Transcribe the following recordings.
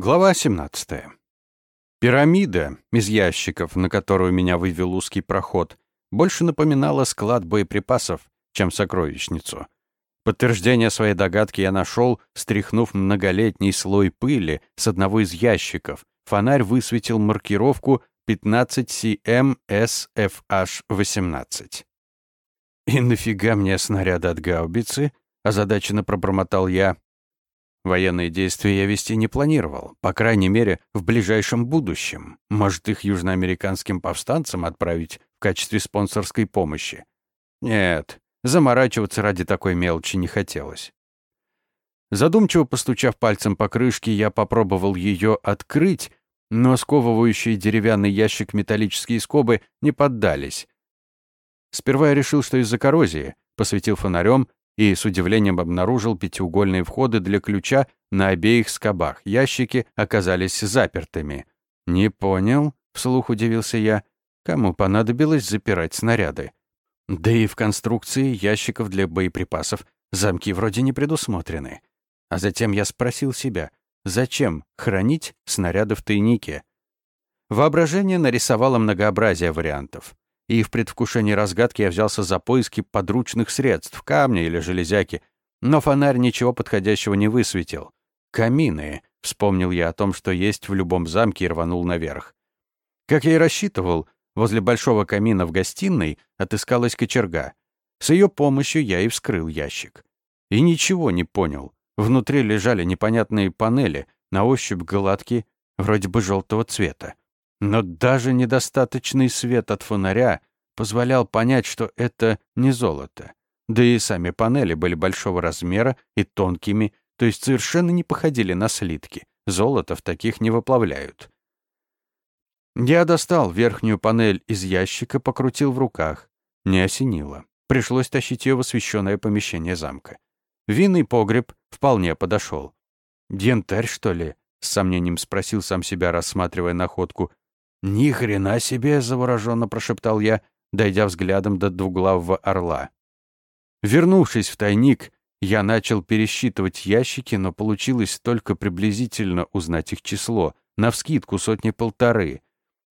Глава 17. Пирамида из ящиков, на которую меня вывел узкий проход, больше напоминала склад боеприпасов, чем сокровищницу. Подтверждение своей догадки я нашел, стряхнув многолетний слой пыли с одного из ящиков. Фонарь высветил маркировку 15CM-SFH-18. «И нафига мне снаряды от гаубицы?» — озадаченно пробормотал я. Военные действия я вести не планировал, по крайней мере, в ближайшем будущем. Может, их южноамериканским повстанцам отправить в качестве спонсорской помощи? Нет, заморачиваться ради такой мелочи не хотелось. Задумчиво постучав пальцем по крышке, я попробовал ее открыть, но сковывающие деревянный ящик металлические скобы не поддались. Сперва я решил, что из-за коррозии, посветил фонарем и с удивлением обнаружил пятиугольные входы для ключа на обеих скобах. Ящики оказались запертыми. «Не понял», — вслух удивился я, — «кому понадобилось запирать снаряды?» Да и в конструкции ящиков для боеприпасов замки вроде не предусмотрены. А затем я спросил себя, зачем хранить снаряды в тайнике? Воображение нарисовало многообразие вариантов и в предвкушении разгадки я взялся за поиски подручных средств, камня или железяки, но фонарь ничего подходящего не высветил. «Камины», — вспомнил я о том, что есть в любом замке и рванул наверх. Как я и рассчитывал, возле большого камина в гостиной отыскалась кочерга. С ее помощью я и вскрыл ящик. И ничего не понял. Внутри лежали непонятные панели, на ощупь гладкие, вроде бы желтого цвета. Но даже недостаточный свет от фонаря позволял понять, что это не золото. Да и сами панели были большого размера и тонкими, то есть совершенно не походили на слитки. Золото в таких не выплавляют. Я достал верхнюю панель из ящика, покрутил в руках. Не осенило. Пришлось тащить ее в освещенное помещение замка. Винный погреб вполне подошел. «Янтарь, что ли?» — с сомнением спросил сам себя, рассматривая находку. «Ни хрена себе!» — завороженно прошептал я, дойдя взглядом до двуглавого орла. Вернувшись в тайник, я начал пересчитывать ящики, но получилось только приблизительно узнать их число, навскидку сотни-полторы.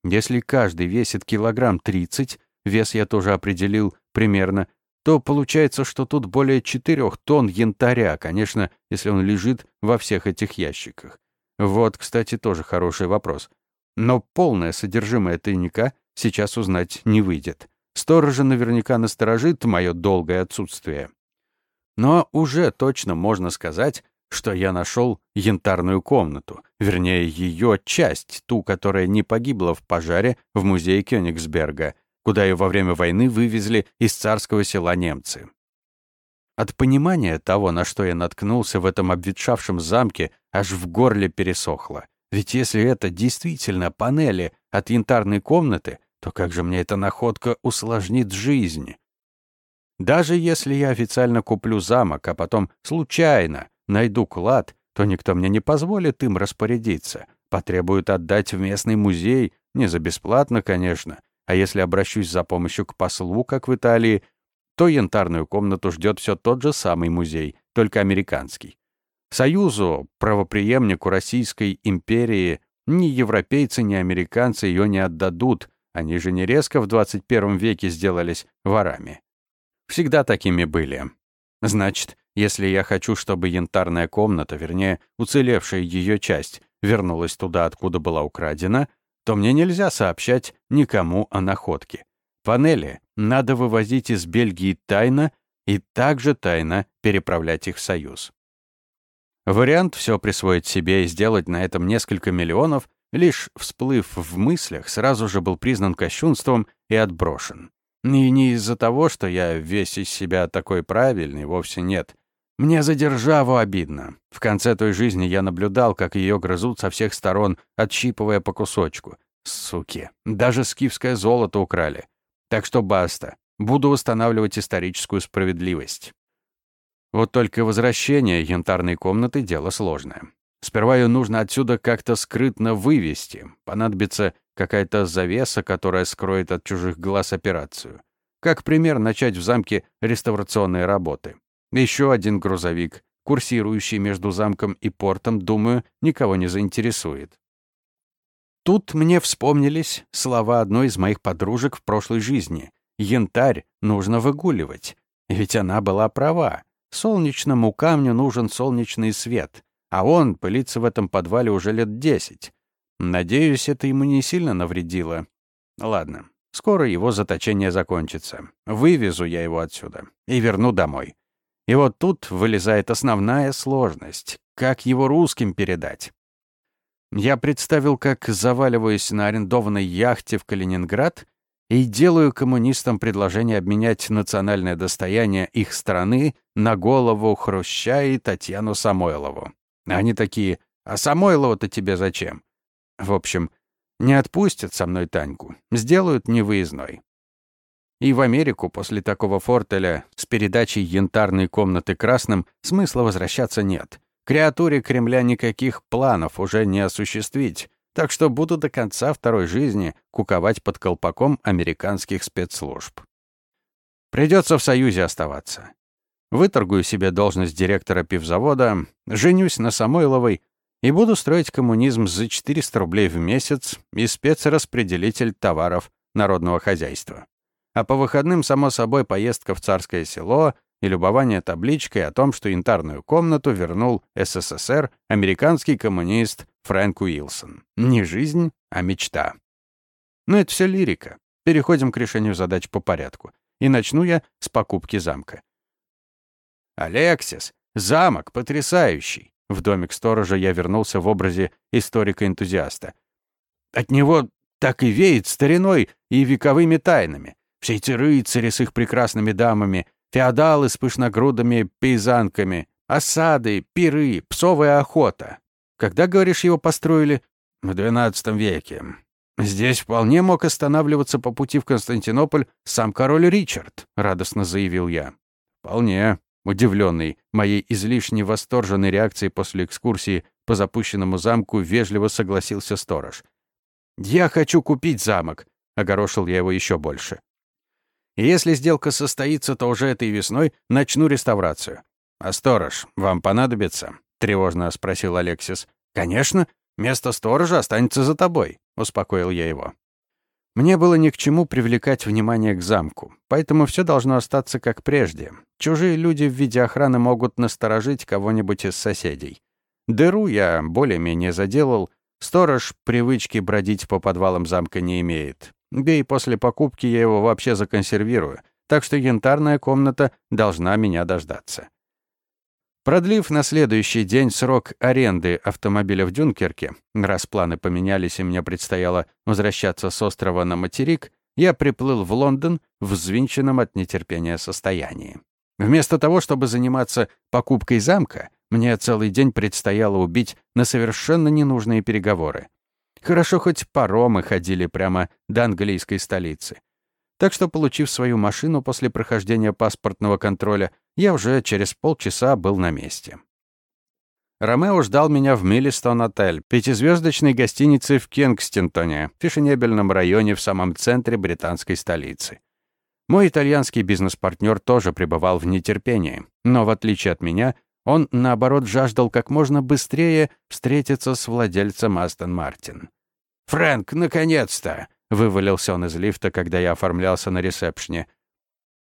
Если каждый весит килограмм тридцать, вес я тоже определил примерно, то получается, что тут более четырех тонн янтаря, конечно, если он лежит во всех этих ящиках. Вот, кстати, тоже хороший вопрос. Но полное содержимое тайника сейчас узнать не выйдет. Сторожа наверняка насторожит мое долгое отсутствие. Но уже точно можно сказать, что я нашел янтарную комнату, вернее, ее часть, ту, которая не погибла в пожаре в музее Кёнигсберга, куда ее во время войны вывезли из царского села немцы. От понимания того, на что я наткнулся в этом обветшавшем замке, аж в горле пересохло. Ведь если это действительно панели от янтарной комнаты, то как же мне эта находка усложнит жизнь? Даже если я официально куплю замок, а потом случайно найду клад, то никто мне не позволит им распорядиться. Потребуют отдать в местный музей, не за бесплатно, конечно. А если обращусь за помощью к послу, как в Италии, то янтарную комнату ждет все тот же самый музей, только американский. Союзу, правопреемнику Российской империи, ни европейцы, ни американцы ее не отдадут, они же не резко в 21 веке сделались ворами. Всегда такими были. Значит, если я хочу, чтобы янтарная комната, вернее, уцелевшая ее часть, вернулась туда, откуда была украдена, то мне нельзя сообщать никому о находке. Панели надо вывозить из Бельгии тайно и также тайно переправлять их в Союз. Вариант все присвоить себе и сделать на этом несколько миллионов, лишь всплыв в мыслях, сразу же был признан кощунством и отброшен. И не из-за того, что я весь из себя такой правильный, вовсе нет. Мне за державу обидно. В конце той жизни я наблюдал, как ее грызут со всех сторон, отщипывая по кусочку. Суки, даже скифское золото украли. Так что баста. Буду восстанавливать историческую справедливость. Вот только возвращение янтарной комнаты — дело сложное. Сперва ее нужно отсюда как-то скрытно вывести. Понадобится какая-то завеса, которая скроет от чужих глаз операцию. Как пример, начать в замке реставрационные работы. Еще один грузовик, курсирующий между замком и портом, думаю, никого не заинтересует. Тут мне вспомнились слова одной из моих подружек в прошлой жизни. «Янтарь нужно выгуливать». Ведь она была права. Солнечному камню нужен солнечный свет, а он пылится в этом подвале уже лет десять. Надеюсь, это ему не сильно навредило. Ладно, скоро его заточение закончится. Вывезу я его отсюда и верну домой. И вот тут вылезает основная сложность. Как его русским передать? Я представил, как заваливаюсь на арендованной яхте в Калининград и делаю коммунистам предложение обменять национальное достояние их страны на голову Хруща и Татьяну Самойлову. Они такие, а Самойлова-то тебе зачем? В общем, не отпустят со мной Таньку, сделают невыездной. И в Америку после такого фортеля с передачей янтарной комнаты красным смысла возвращаться нет. Креатуре Кремля никаких планов уже не осуществить, так что буду до конца второй жизни куковать под колпаком американских спецслужб. Придется в Союзе оставаться. Выторгую себе должность директора пивзавода, женюсь на Самойловой и буду строить коммунизм за 400 рублей в месяц и спецраспределитель товаров народного хозяйства. А по выходным, само собой, поездка в Царское село и любование табличкой о том, что янтарную комнату вернул СССР американский коммунист Фрэнк Уилсон. Не жизнь, а мечта. Но это все лирика. Переходим к решению задач по порядку. И начну я с покупки замка. «Алексис, замок потрясающий!» В домик сторожа я вернулся в образе историка-энтузиаста. От него так и веет стариной и вековыми тайнами. Все эти рыцари с их прекрасными дамами, феодалы с пышногрудыми пейзанками, осады, пиры, псовая охота. Когда, говоришь, его построили? В XII веке. Здесь вполне мог останавливаться по пути в Константинополь сам король Ричард, радостно заявил я. Вполне. Удивленный моей излишне восторженной реакцией после экскурсии по запущенному замку, вежливо согласился сторож. «Я хочу купить замок», — огорошил я его еще больше. Если сделка состоится, то уже этой весной начну реставрацию. «А сторож вам понадобится?» — тревожно спросил Алексис. «Конечно. Место сторожа останется за тобой», — успокоил я его. Мне было ни к чему привлекать внимание к замку, поэтому все должно остаться как прежде. Чужие люди в виде охраны могут насторожить кого-нибудь из соседей. Дыру я более-менее заделал, сторож привычки бродить по подвалам замка не имеет. Да и после покупки я его вообще законсервирую, так что янтарная комната должна меня дождаться. Продлив на следующий день срок аренды автомобиля в Дюнкерке, раз планы поменялись и мне предстояло возвращаться с острова на материк, я приплыл в Лондон в взвинченном от нетерпения состоянии. Вместо того, чтобы заниматься покупкой замка, мне целый день предстояло убить на совершенно ненужные переговоры. Хорошо, хоть паромы ходили прямо до английской столицы. Так что, получив свою машину после прохождения паспортного контроля, я уже через полчаса был на месте. Ромео ждал меня в Миллистон-отель, пятизвездочной гостинице в Кингстентоне, фешенебельном районе в самом центре британской столицы. Мой итальянский бизнес-партнер тоже пребывал в нетерпении, но, в отличие от меня, он, наоборот, жаждал как можно быстрее встретиться с владельцем Астон Мартин. «Фрэнк, наконец-то!» — вывалился он из лифта, когда я оформлялся на ресепшне.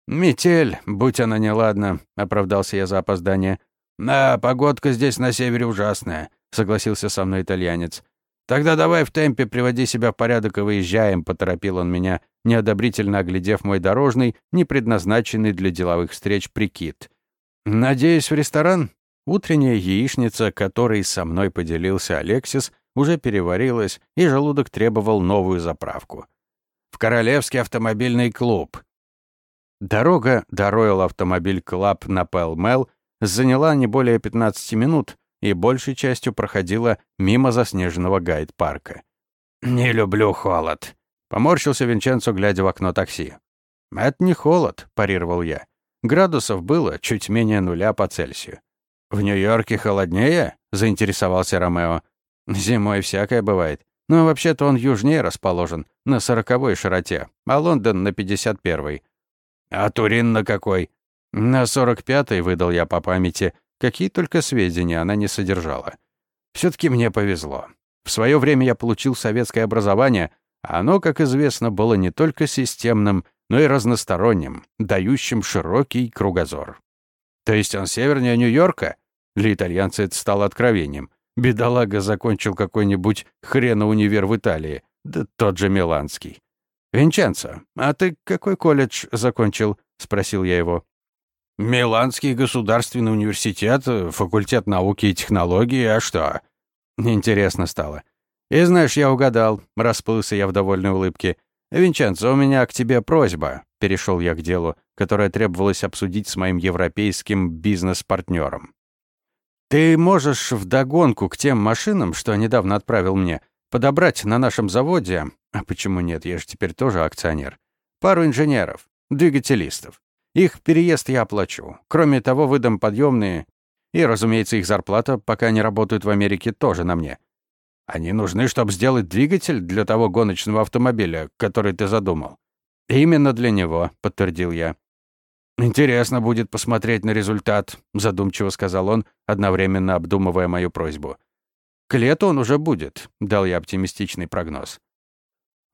«Метель, будь она неладна», — оправдался я за опоздание. «Да, погодка здесь на севере ужасная», — согласился со мной итальянец. «Тогда давай в темпе приводи себя в порядок и выезжаем», — поторопил он меня, неодобрительно оглядев мой дорожный, не предназначенный для деловых встреч прикид. «Надеюсь, в ресторан?» Утренняя яичница, которой со мной поделился Алексис, уже переварилась, и желудок требовал новую заправку. «В Королевский автомобильный клуб». Дорога до Royal Automobile Club на Пэл-Мэл заняла не более 15 минут и большей частью проходила мимо заснеженного Гайд-парка. «Не люблю холод», — поморщился Винченцо, глядя в окно такси. «Это не холод», — парировал я. Градусов было чуть менее нуля по Цельсию. «В Нью-Йорке холоднее?» — заинтересовался Ромео. Зимой всякое бывает. Но вообще-то он южнее расположен, на сороковой широте, а Лондон на пятьдесят первой. А Турин на какой? На сорок пятой, выдал я по памяти, какие только сведения она не содержала. Все-таки мне повезло. В свое время я получил советское образование, а оно, как известно, было не только системным, но и разносторонним, дающим широкий кругозор. То есть он севернее Нью-Йорка? Для итальянца это стало откровением. Бедолага закончил какой-нибудь хрена универ в Италии, да тот же Миланский. «Винченцо, а ты какой колледж закончил?» — спросил я его. «Миланский государственный университет, факультет науки и технологий, а что?» Интересно стало. «И знаешь, я угадал», — расплылся я в довольной улыбке. «Винченцо, у меня к тебе просьба», — перешел я к делу, которое требовалось обсудить с моим европейским бизнес-партнером. «Ты можешь вдогонку к тем машинам, что недавно отправил мне, подобрать на нашем заводе, а почему нет, я же теперь тоже акционер, пару инженеров, двигателистов. Их переезд я оплачу. Кроме того, выдам подъемные, и, разумеется, их зарплата, пока они работают в Америке, тоже на мне. Они нужны, чтобы сделать двигатель для того гоночного автомобиля, который ты задумал. Именно для него, подтвердил я. Интересно будет посмотреть на результат, задумчиво сказал он, одновременно обдумывая мою просьбу. К лету он уже будет, дал я оптимистичный прогноз.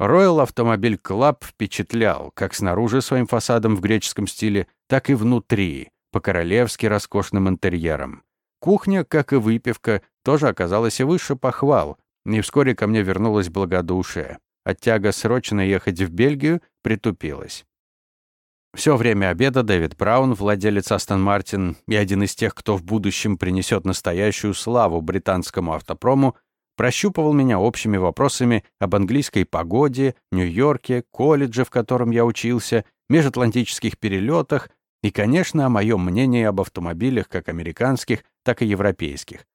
Royal Автомобиль Club впечатлял, как снаружи своим фасадом в греческом стиле, так и внутри, по-королевски роскошным интерьером. Кухня, как и выпивка, тоже оказалась выше похвал, и вскоре ко мне вернулось благодушие. Оттяга срочно ехать в Бельгию притупилась. Все время обеда Дэвид Браун, владелец Астон Мартин и один из тех, кто в будущем принесет настоящую славу британскому автопрому, прощупывал меня общими вопросами об английской погоде, Нью-Йорке, колледже, в котором я учился, межатлантических перелетах и, конечно, о моем мнении об автомобилях как американских, так и европейских.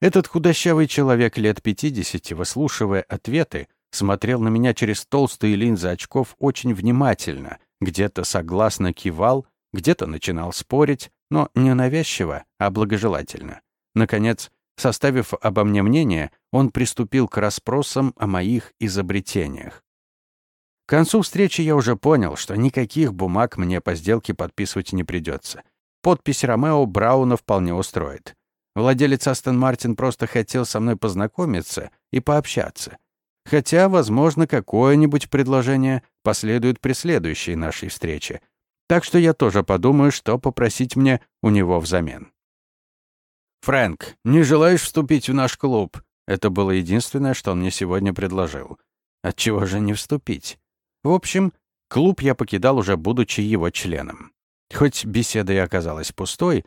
Этот худощавый человек лет 50, выслушивая ответы, смотрел на меня через толстые линзы очков очень внимательно, где-то согласно кивал, где-то начинал спорить, но не навязчиво, а благожелательно. Наконец, составив обо мне мнение, он приступил к расспросам о моих изобретениях. К концу встречи я уже понял, что никаких бумаг мне по сделке подписывать не придется. Подпись Ромео Брауна вполне устроит. Владелец Астон Мартин просто хотел со мной познакомиться и пообщаться. Хотя, возможно, какое-нибудь предложение последует при следующей нашей встрече. Так что я тоже подумаю, что попросить мне у него взамен. «Фрэнк, не желаешь вступить в наш клуб?» Это было единственное, что он мне сегодня предложил. Отчего же не вступить? В общем, клуб я покидал уже будучи его членом. Хоть беседа и оказалась пустой,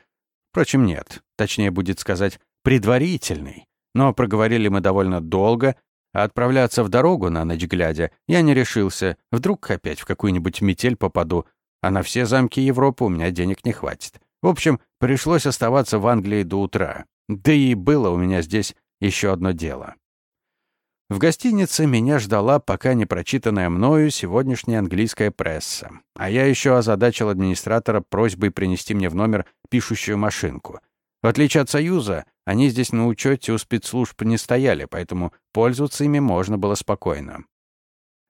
впрочем, нет, точнее будет сказать, предварительной. Но проговорили мы довольно долго, а отправляться в дорогу на ночь глядя я не решился. Вдруг опять в какую-нибудь метель попаду, а на все замки Европы у меня денег не хватит. В общем, пришлось оставаться в Англии до утра. Да и было у меня здесь еще одно дело. В гостинице меня ждала пока не прочитанная мною сегодняшняя английская пресса, а я еще озадачил администратора просьбой принести мне в номер пишущую машинку. В отличие от Союза, они здесь на учете у спецслужб не стояли, поэтому пользоваться ими можно было спокойно.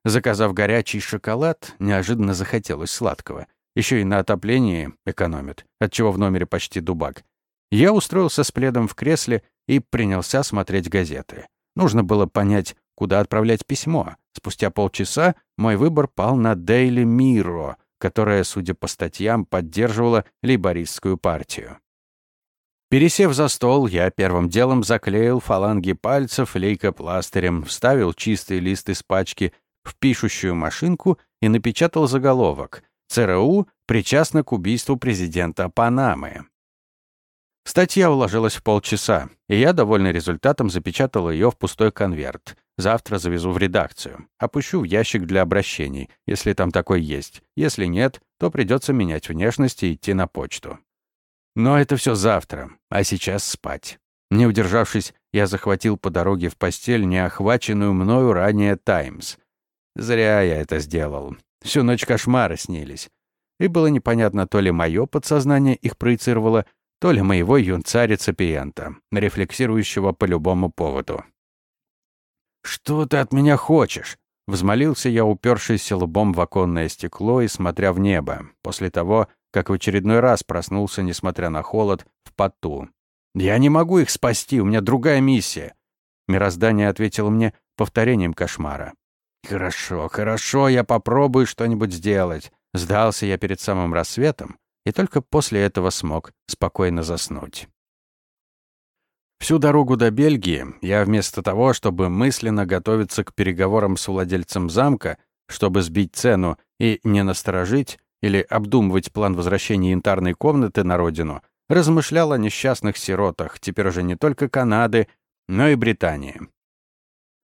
Заказав горячий шоколад, неожиданно захотелось сладкого. Еще и на отоплении экономят, отчего в номере почти дубак. Я устроился с пледом в кресле и принялся смотреть газеты. Нужно было понять, куда отправлять письмо. Спустя полчаса мой выбор пал на Daily Mirror, которая, судя по статьям, поддерживала лейбористскую партию. Пересев за стол, я первым делом заклеил фаланги пальцев лейкопластырем, вставил чистый лист из пачки в пишущую машинку и напечатал заголовок «ЦРУ причастна к убийству президента Панамы». Статья уложилась в полчаса, и я, довольный результатом, запечатал ее в пустой конверт. Завтра завезу в редакцию. Опущу в ящик для обращений, если там такой есть. Если нет, то придется менять внешность и идти на почту. Но это все завтра, а сейчас спать. Не удержавшись, я захватил по дороге в постель неохваченную мною ранее «Таймс». Зря я это сделал. Всю ночь кошмары снились. И было непонятно, то ли мое подсознание их проецировало, то ли моего юнца-реципиента, рефлексирующего по любому поводу. «Что ты от меня хочешь?» Взмолился я, упершийся лбом в оконное стекло и смотря в небо, после того, как в очередной раз проснулся, несмотря на холод, в поту. «Я не могу их спасти, у меня другая миссия!» Мироздание ответило мне повторением кошмара. «Хорошо, хорошо, я попробую что-нибудь сделать». Сдался я перед самым рассветом и только после этого смог спокойно заснуть. Всю дорогу до Бельгии я вместо того, чтобы мысленно готовиться к переговорам с владельцем замка, чтобы сбить цену и не насторожить или обдумывать план возвращения янтарной комнаты на родину, размышлял о несчастных сиротах, теперь уже не только Канады, но и Британии.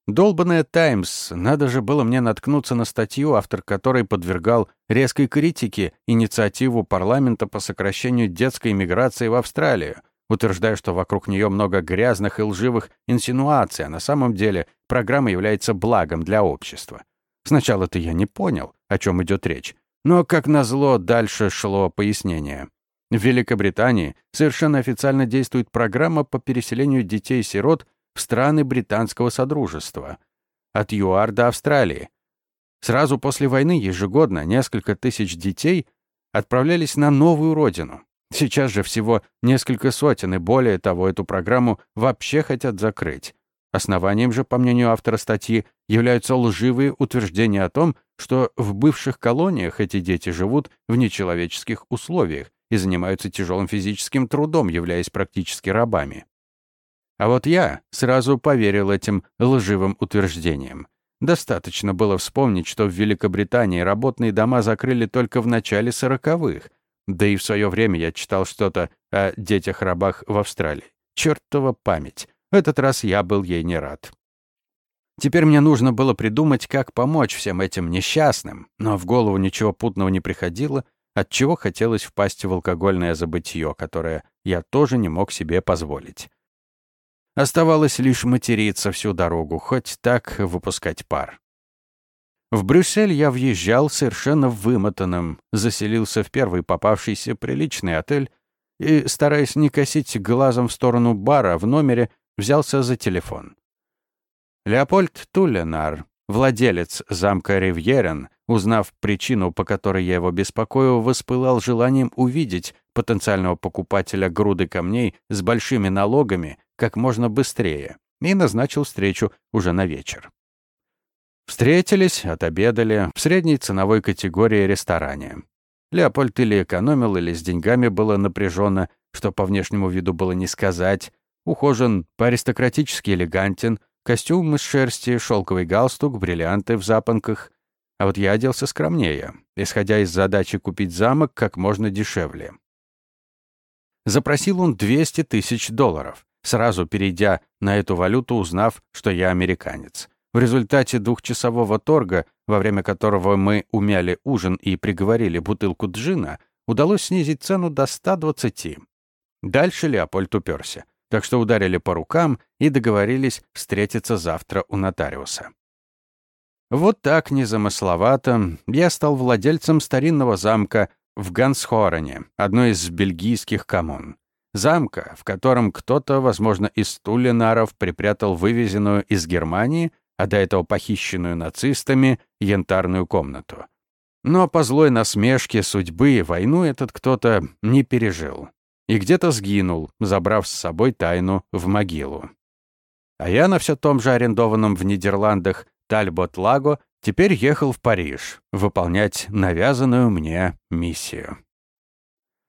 Долбанная «Таймс», надо же было мне наткнуться на статью, автор которой подвергал резкой критике инициативу парламента по сокращению детской иммиграции в Австралию, утверждая, что вокруг нее много грязных и лживых инсинуаций, а на самом деле программа является благом для общества. Сначала-то я не понял, о чем идет речь, но, как назло, дальше шло пояснение. В Великобритании совершенно официально действует программа по переселению детей-сирот в страны британского содружества, от ЮАР до Австралии. Сразу после войны ежегодно несколько тысяч детей отправлялись на новую родину. Сейчас же всего несколько сотен, и более того, эту программу вообще хотят закрыть. Основанием же, по мнению автора статьи, являются лживые утверждения о том, что в бывших колониях эти дети живут в нечеловеческих условиях и занимаются тяжелым физическим трудом, являясь практически рабами. А вот я сразу поверил этим лживым утверждениям. Достаточно было вспомнить, что в Великобритании работные дома закрыли только в начале сороковых, да и в свое время я читал что-то о детях-рабах в Австралии. Чертова память. Этот раз я был ей не рад. Теперь мне нужно было придумать, как помочь всем этим несчастным, но в голову ничего путного не приходило, отчего хотелось впасть в алкогольное забытье, которое я тоже не мог себе позволить. Оставалось лишь материться всю дорогу, хоть так выпускать пар. В Брюссель я въезжал совершенно вымотанным, заселился в первый попавшийся приличный отель и, стараясь не косить глазом в сторону бара в номере, взялся за телефон. Леопольд Тулленар, владелец замка Ривьерен, узнав причину, по которой я его беспокою, воспылал желанием увидеть потенциального покупателя груды камней с большими налогами как можно быстрее и назначил встречу уже на вечер. Встретились, отобедали в средней ценовой категории ресторане. Леопольд или экономил, или с деньгами было напряженно, что по внешнему виду было не сказать. Ухожен, по-аристократически элегантен, костюм из шерсти, шелковый галстук, бриллианты в запонках. А вот я оделся скромнее, исходя из задачи купить замок как можно дешевле. Запросил он 200 тысяч долларов, сразу перейдя на эту валюту, узнав, что я американец. В результате двухчасового торга, во время которого мы умяли ужин и приговорили бутылку джина, удалось снизить цену до 120. Дальше Леопольд уперся, так что ударили по рукам и договорились встретиться завтра у нотариуса. Вот так незамысловато я стал владельцем старинного замка в Гансхорене, одной из бельгийских коммун. Замка, в котором кто-то, возможно, из Тулинаров припрятал вывезенную из Германии, а до этого похищенную нацистами, янтарную комнату. Но по злой насмешке судьбы войну этот кто-то не пережил. И где-то сгинул, забрав с собой тайну в могилу. А я на все том же арендованном в Нидерландах Тальбот-Лаго теперь ехал в Париж выполнять навязанную мне миссию.